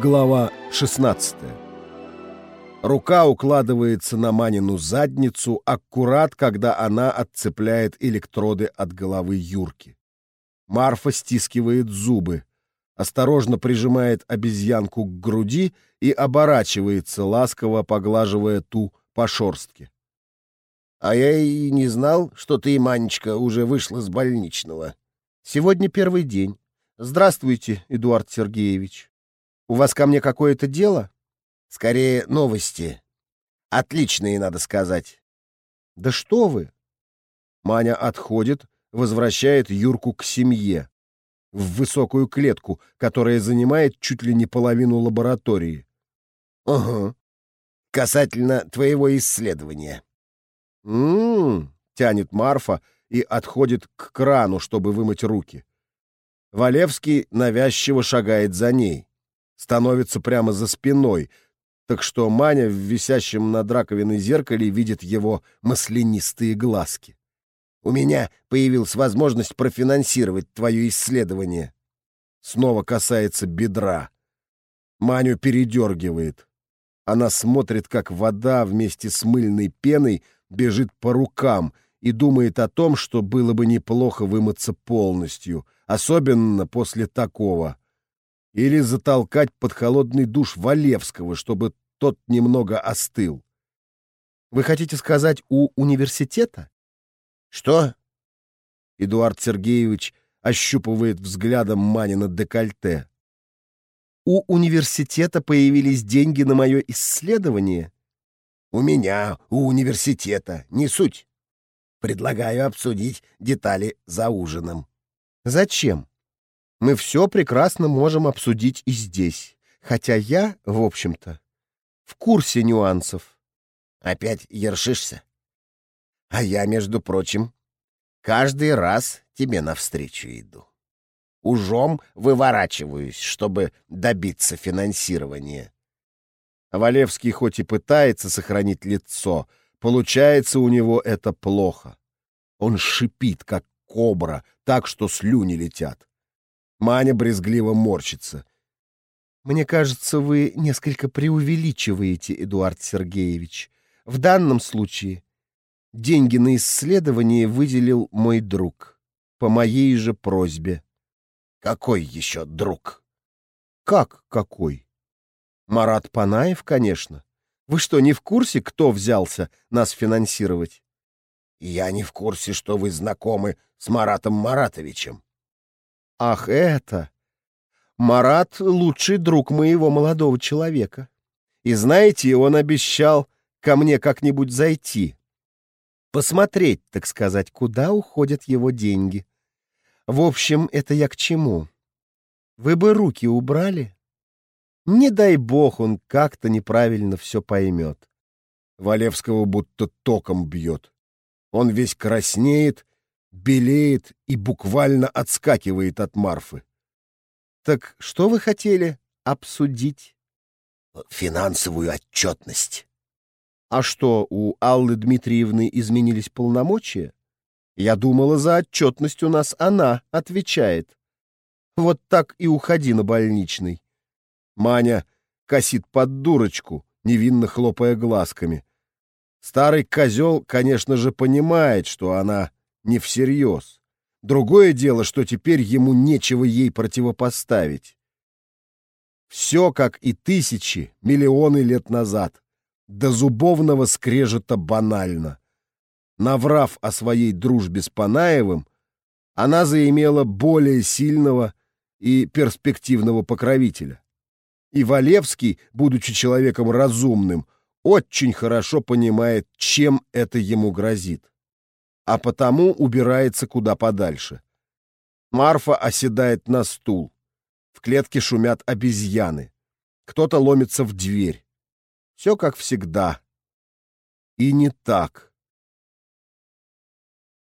Глава 16 Рука укладывается на Манину задницу аккурат, когда она отцепляет электроды от головы Юрки. Марфа стискивает зубы, осторожно прижимает обезьянку к груди и оборачивается, ласково поглаживая ту по шорстке. «А я и не знал, что ты, Манечка, уже вышла с больничного». «Сегодня первый день. Здравствуйте, Эдуард Сергеевич. У вас ко мне какое-то дело?» «Скорее, новости. Отличные, надо сказать». «Да что вы!» Маня отходит, возвращает Юрку к семье, в высокую клетку, которая занимает чуть ли не половину лаборатории. «Угу. Касательно твоего исследования». «М-м-м», тянет Марфа и отходит к крану, чтобы вымыть руки. Валевский навязчиво шагает за ней, становится прямо за спиной, так что Маня в висящем над раковиной зеркале видит его маслянистые глазки. «У меня появилась возможность профинансировать твое исследование». Снова касается бедра. Маню передергивает. Она смотрит, как вода вместе с мыльной пеной бежит по рукам и думает о том, что было бы неплохо вымыться полностью, особенно после такого. Или затолкать под холодный душ Валевского, чтобы тот немного остыл. Вы хотите сказать, у университета? Что? Эдуард Сергеевич ощупывает взглядом Манина декольте. У университета появились деньги на мое исследование? У меня, у университета, не суть. Предлагаю обсудить детали за ужином. Зачем? Мы все прекрасно можем обсудить и здесь. Хотя я, в общем-то, в курсе нюансов. Опять ершишься? А я, между прочим, каждый раз тебе навстречу иду. Ужом выворачиваюсь, чтобы добиться финансирования. Валевский хоть и пытается сохранить лицо, получается у него это плохо. Он шипит, как кобра, так что слюни летят. Маня брезгливо морщится. «Мне кажется, вы несколько преувеличиваете, Эдуард Сергеевич. В данном случае деньги на исследование выделил мой друг, по моей же просьбе». «Какой еще друг?» «Как какой?» «Марат Панаев, конечно. Вы что, не в курсе, кто взялся нас финансировать?» «Я не в курсе, что вы знакомы с Маратом Маратовичем». «Ах, это! Марат — лучший друг моего молодого человека. И знаете, он обещал ко мне как-нибудь зайти. Посмотреть, так сказать, куда уходят его деньги. В общем, это я к чему? Вы бы руки убрали? Не дай бог он как-то неправильно все поймет. Валевского будто током бьет. Он весь краснеет, белеет и буквально отскакивает от Марфы. Так что вы хотели обсудить? Финансовую отчетность. А что, у Аллы Дмитриевны изменились полномочия? Я думала, за отчетность у нас она отвечает. Вот так и уходи на больничный. Маня косит под дурочку, невинно хлопая глазками. Старый козел, конечно же, понимает, что она не всерьез. Другое дело, что теперь ему нечего ей противопоставить. Все, как и тысячи, миллионы лет назад. До зубовного скрежета банально. Наврав о своей дружбе с Панаевым, она заимела более сильного и перспективного покровителя. И Валевский, будучи человеком разумным, очень хорошо понимает, чем это ему грозит а потому убирается куда подальше. Марфа оседает на стул. В клетке шумят обезьяны. Кто-то ломится в дверь. Все как всегда. И не так.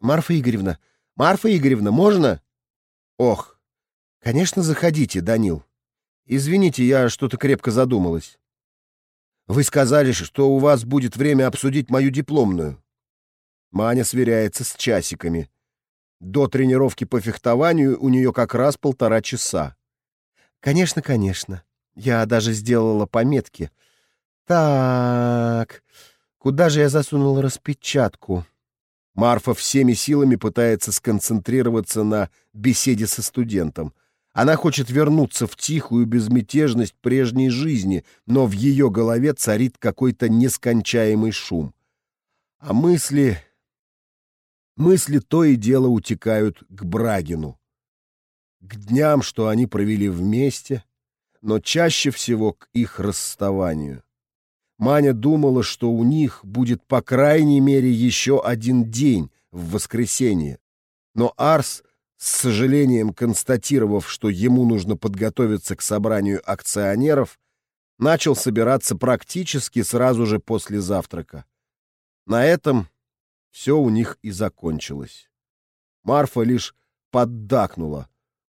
Марфа Игоревна, Марфа Игоревна, можно? Ох, конечно, заходите, Данил. Извините, я что-то крепко задумалась. Вы сказали, что у вас будет время обсудить мою дипломную. Маня сверяется с часиками. До тренировки по фехтованию у нее как раз полтора часа. «Конечно, конечно. Я даже сделала пометки. Так, куда же я засунула распечатку? Марфа всеми силами пытается сконцентрироваться на беседе со студентом. Она хочет вернуться в тихую безмятежность прежней жизни, но в ее голове царит какой-то нескончаемый шум. А мысли... Мысли то и дело утекают к Брагину. К дням, что они провели вместе, но чаще всего к их расставанию. Маня думала, что у них будет по крайней мере еще один день в воскресенье. Но Арс, с сожалением констатировав, что ему нужно подготовиться к собранию акционеров, начал собираться практически сразу же после завтрака. На этом все у них и закончилось. Марфа лишь поддакнула,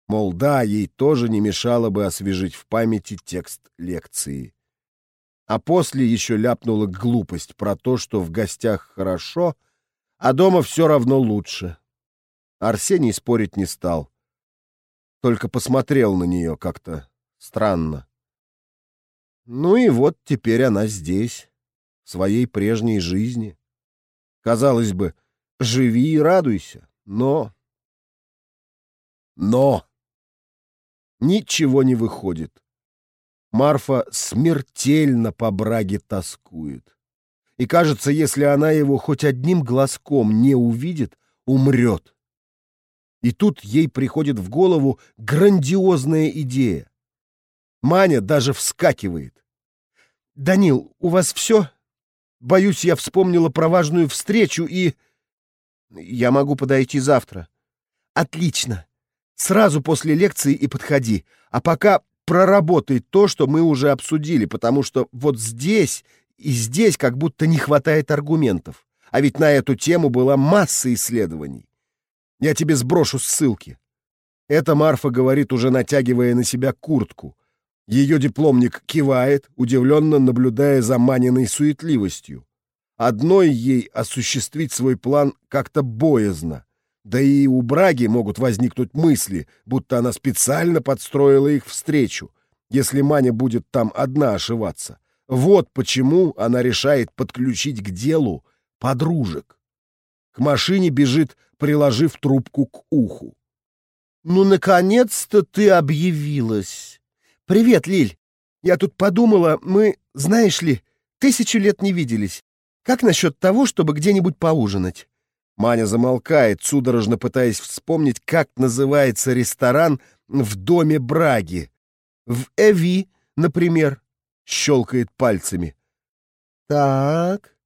мол, да, ей тоже не мешало бы освежить в памяти текст лекции а после еще ляпнула глупость про то, что в гостях хорошо, а дома все равно лучше. Арсений спорить не стал, только посмотрел на нее как-то странно. Ну и вот теперь она здесь, в своей прежней жизни. Казалось бы, живи и радуйся, но... Но! Ничего не выходит. Марфа смертельно по браге тоскует. И кажется, если она его хоть одним глазком не увидит, умрет. И тут ей приходит в голову грандиозная идея. Маня даже вскакивает. «Данил, у вас все? Боюсь, я вспомнила про важную встречу и...» «Я могу подойти завтра». «Отлично. Сразу после лекции и подходи. А пока проработай то, что мы уже обсудили, потому что вот здесь и здесь как будто не хватает аргументов. А ведь на эту тему была масса исследований. Я тебе сброшу ссылки. Это Марфа говорит, уже натягивая на себя куртку. Ее дипломник кивает, удивленно наблюдая за Маниной суетливостью. Одной ей осуществить свой план как-то боязно. Да и у Браги могут возникнуть мысли, будто она специально подстроила их встречу, если Маня будет там одна ошиваться. Вот почему она решает подключить к делу подружек. К машине бежит, приложив трубку к уху. «Ну, наконец-то ты объявилась! Привет, Лиль! Я тут подумала, мы, знаешь ли, тысячу лет не виделись. Как насчет того, чтобы где-нибудь поужинать?» Маня замолкает, судорожно пытаясь вспомнить, как называется ресторан в доме Браги. В Эви, например, щелкает пальцами. Так,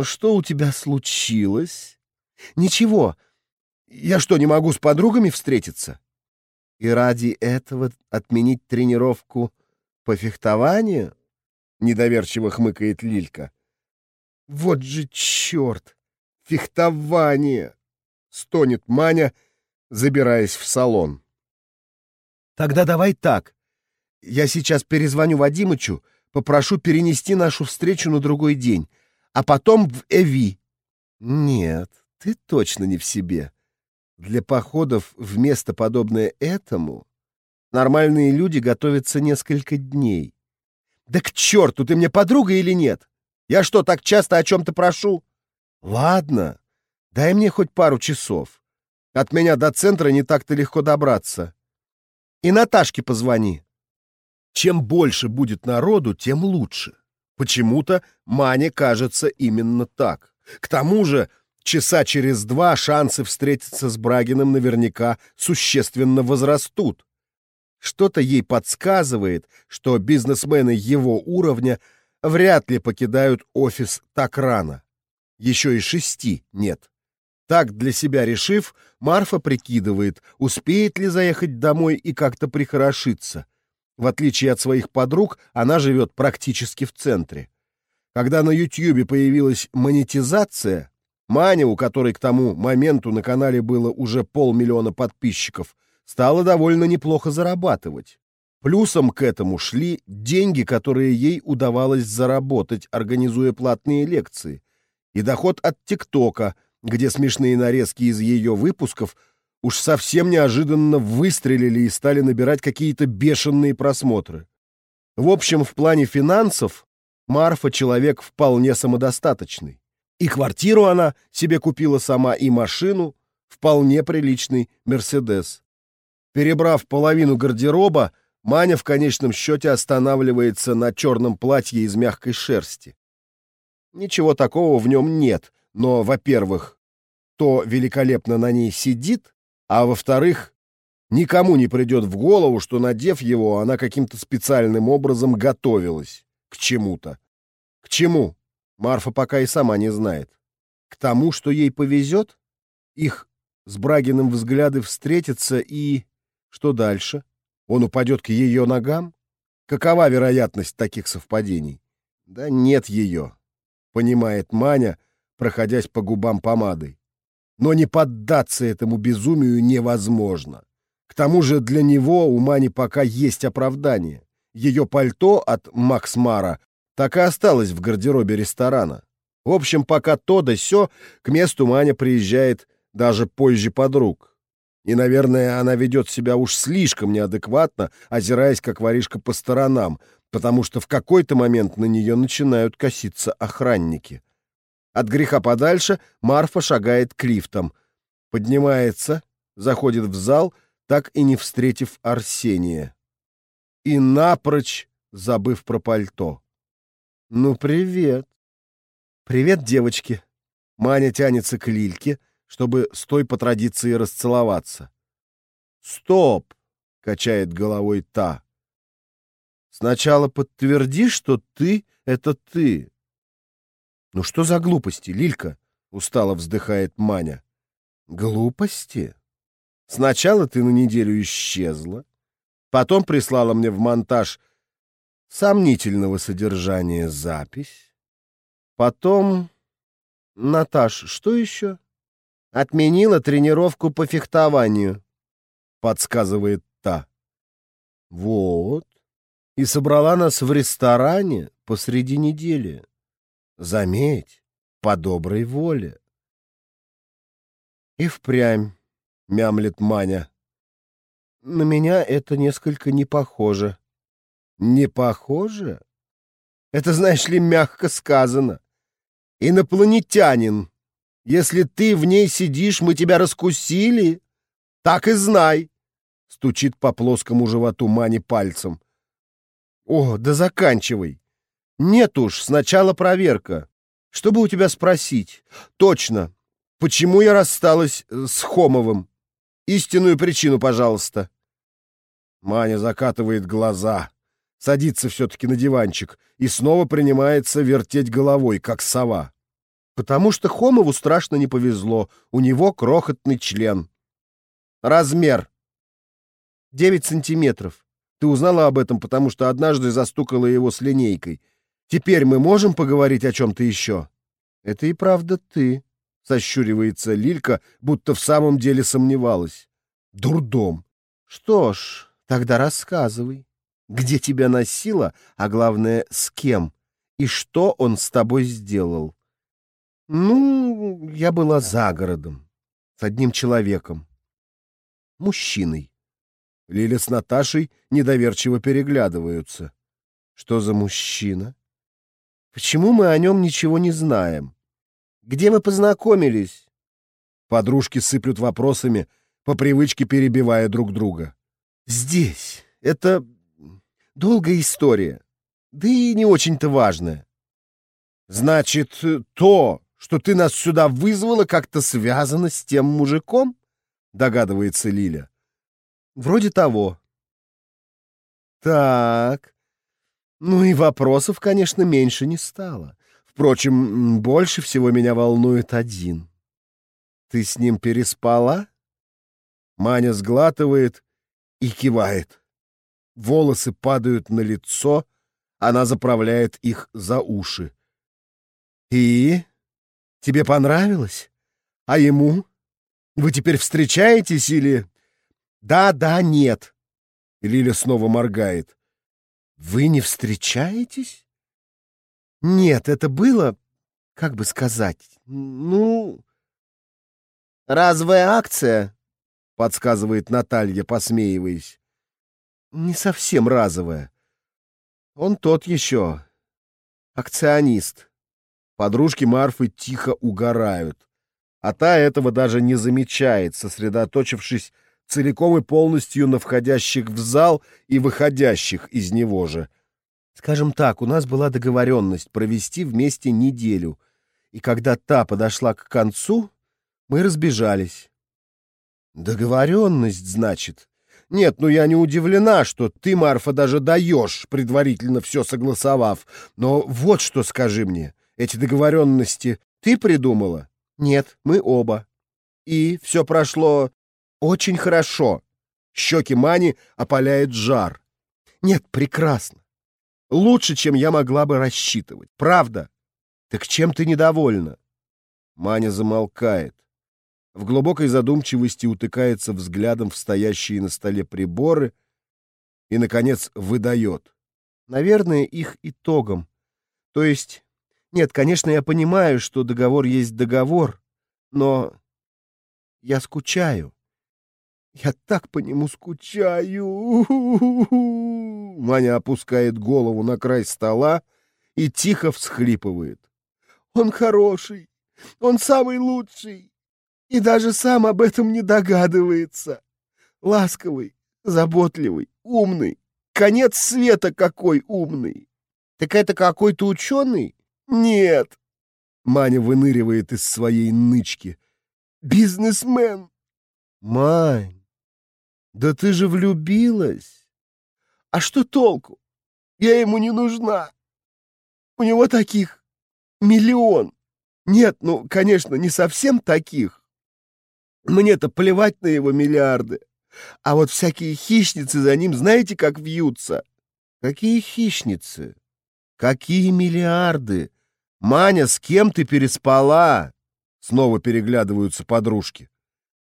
что у тебя случилось? Ничего. Я что, не могу с подругами встретиться? И ради этого отменить тренировку по фехтованию? Недоверчиво хмыкает Лилька. Вот же черт! фехтование!» — стонет Маня, забираясь в салон. «Тогда давай так. Я сейчас перезвоню Вадимычу, попрошу перенести нашу встречу на другой день, а потом в Эви». «Нет, ты точно не в себе. Для походов в место, подобное этому, нормальные люди готовятся несколько дней». «Да к черту, ты мне подруга или нет? Я что, так часто о чем-то прошу?» «Ладно, дай мне хоть пару часов. От меня до центра не так-то легко добраться. И Наташке позвони. Чем больше будет народу, тем лучше. Почему-то Мане кажется именно так. К тому же, часа через два шансы встретиться с Брагиным наверняка существенно возрастут. Что-то ей подсказывает, что бизнесмены его уровня вряд ли покидают офис так рано еще и шести нет. Так, для себя решив, Марфа прикидывает, успеет ли заехать домой и как-то прихорошиться. В отличие от своих подруг, она живет практически в центре. Когда на Ютьюбе появилась монетизация, Маня, у которой к тому моменту на канале было уже полмиллиона подписчиков, стала довольно неплохо зарабатывать. Плюсом к этому шли деньги, которые ей удавалось заработать, организуя платные лекции и доход от ТикТока, где смешные нарезки из ее выпусков уж совсем неожиданно выстрелили и стали набирать какие-то бешеные просмотры. В общем, в плане финансов Марфа человек вполне самодостаточный. И квартиру она себе купила сама, и машину, вполне приличный «Мерседес». Перебрав половину гардероба, Маня в конечном счете останавливается на черном платье из мягкой шерсти. Ничего такого в нем нет, но, во-первых, то великолепно на ней сидит, а во-вторых, никому не придет в голову, что, надев его, она каким-то специальным образом готовилась к чему-то. К чему? Марфа пока и сама не знает. К тому, что ей повезет? Их с Брагиным взгляды встретятся и... Что дальше? Он упадет к ее ногам? Какова вероятность таких совпадений? Да нет ее, понимает Маня, проходясь по губам помадой. Но не поддаться этому безумию невозможно. К тому же для него у Мани пока есть оправдание. Ее пальто от Макс Мара так и осталось в гардеробе ресторана. В общем, пока то да сё, к месту Маня приезжает даже позже подруг. И, наверное, она ведет себя уж слишком неадекватно, озираясь как воришка по сторонам, потому что в какой-то момент на нее начинают коситься охранники. От греха подальше Марфа шагает к лифтам, поднимается, заходит в зал, так и не встретив Арсения. И напрочь забыв про пальто. «Ну, привет!» «Привет, девочки!» Маня тянется к Лильке, чтобы с той по традиции расцеловаться. «Стоп!» — качает головой та. «Сначала подтверди, что ты — это ты». «Ну что за глупости, Лилька?» — устало вздыхает Маня. «Глупости? Сначала ты на неделю исчезла, потом прислала мне в монтаж сомнительного содержания запись, потом... Наташ, что еще?» Отменила тренировку по фехтованию, подсказывает та. Вот. И собрала нас в ресторане посреди недели. Заметь, по доброй воле. И впрямь, мямлет Маня. На меня это несколько не похоже. Не похоже? Это, знаешь ли, мягко сказано. Инопланетянин если ты в ней сидишь, мы тебя раскусили. Так и знай. Стучит по плоскому животу Мани пальцем. О, да заканчивай. Нет уж, сначала проверка. Что бы у тебя спросить? Точно. Почему я рассталась э, с Хомовым? Истинную причину, пожалуйста. Маня закатывает глаза, садится все-таки на диванчик и снова принимается вертеть головой, как сова. Потому что Хомову страшно не повезло. У него крохотный член. Размер. 9 сантиметров. Ты узнала об этом, потому что однажды застукала его с линейкой. Теперь мы можем поговорить о чем-то еще? Это и правда ты, — сощуривается Лилька, будто в самом деле сомневалась. Дурдом. Что ж, тогда рассказывай. Где тебя носило, а главное, с кем? И что он с тобой сделал? Ну, я была за городом, с одним человеком. Мужчиной. Лиля с Наташей недоверчиво переглядываются. Что за мужчина? Почему мы о нем ничего не знаем? Где вы познакомились? Подружки сыплют вопросами, по привычке перебивая друг друга. Здесь. Это долгая история. Да и не очень-то важная. Значит, то, что ты нас сюда вызвала, как-то связано с тем мужиком?» — догадывается Лиля. «Вроде того». «Так. Ну и вопросов, конечно, меньше не стало. Впрочем, больше всего меня волнует один. Ты с ним переспала?» Маня сглатывает и кивает. Волосы падают на лицо, она заправляет их за уши. «И?» Тебе понравилось? А ему? Вы теперь встречаетесь или... Да, да, нет. Лиля снова моргает. Вы не встречаетесь? Нет, это было, как бы сказать, ну... Разовая акция, подсказывает Наталья, посмеиваясь. Не совсем разовая. Он тот еще. Акционист. Подружки Марфы тихо угорают. А та этого даже не замечает, сосредоточившись целиком и полностью на входящих в зал и выходящих из него же. Скажем так, у нас была договоренность провести вместе неделю, и когда та подошла к концу, мы разбежались. Договоренность, значит? Нет, ну я не удивлена, что ты, Марфа, даже даешь, предварительно все согласовав. Но вот что скажи мне, эти договоренности ты придумала? Нет, мы оба. И все прошло очень хорошо. Щеки Мани опаляет жар. Нет, прекрасно. Лучше, чем я могла бы рассчитывать. Правда? Так чем ты недовольна? Маня замолкает. В глубокой задумчивости утыкается взглядом в стоящие на столе приборы и, наконец, выдает. Наверное, их итогом. То есть, нет, конечно, я понимаю, что договор есть договор, но я скучаю. Я так по нему скучаю. Маня опускает голову на край стола и тихо всхлипывает. Он хороший, он самый лучший и даже сам об этом не догадывается. Ласковый, заботливый, умный. Конец света какой умный. Так это какой-то ученый? Нет. Маня выныривает из своей нычки. Бизнесмен. Мань, да ты же влюбилась. А что толку? Я ему не нужна. У него таких миллион. Нет, ну, конечно, не совсем таких. Мне-то плевать на его миллиарды. А вот всякие хищницы за ним знаете, как вьются? Какие хищницы? Какие миллиарды? Маня, с кем ты переспала? Снова переглядываются подружки.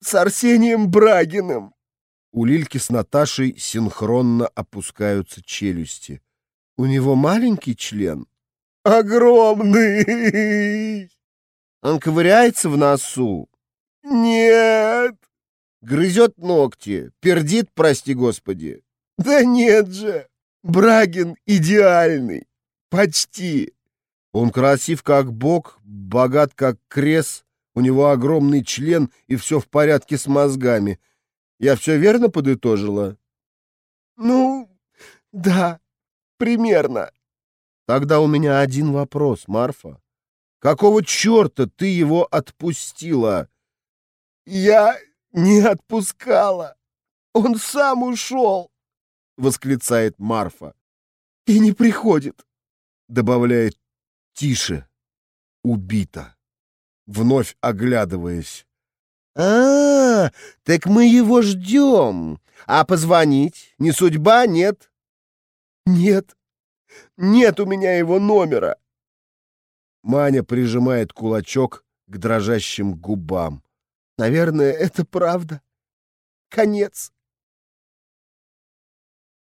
С Арсением Брагиным. У Лильки с Наташей синхронно опускаются челюсти. У него маленький член? Огромный! Он ковыряется в носу, «Нет!» Грызет ногти, пердит, прости господи. «Да нет же! Брагин идеальный! Почти!» Он красив как бог, богат как крес, у него огромный член и все в порядке с мозгами. Я все верно подытожила? Ну, да, примерно. Тогда у меня один вопрос, Марфа. Какого черта ты его отпустила? «Я не отпускала! Он сам ушел!» — восклицает Марфа. «И не приходит!» — добавляет тише. «Убита!» Вновь оглядываясь. -а, -а так мы его ждем. А позвонить? Не судьба, нет?» «Нет, нет у меня его номера!» Маня прижимает кулачок к дрожащим губам. Наверное, это правда. Конец.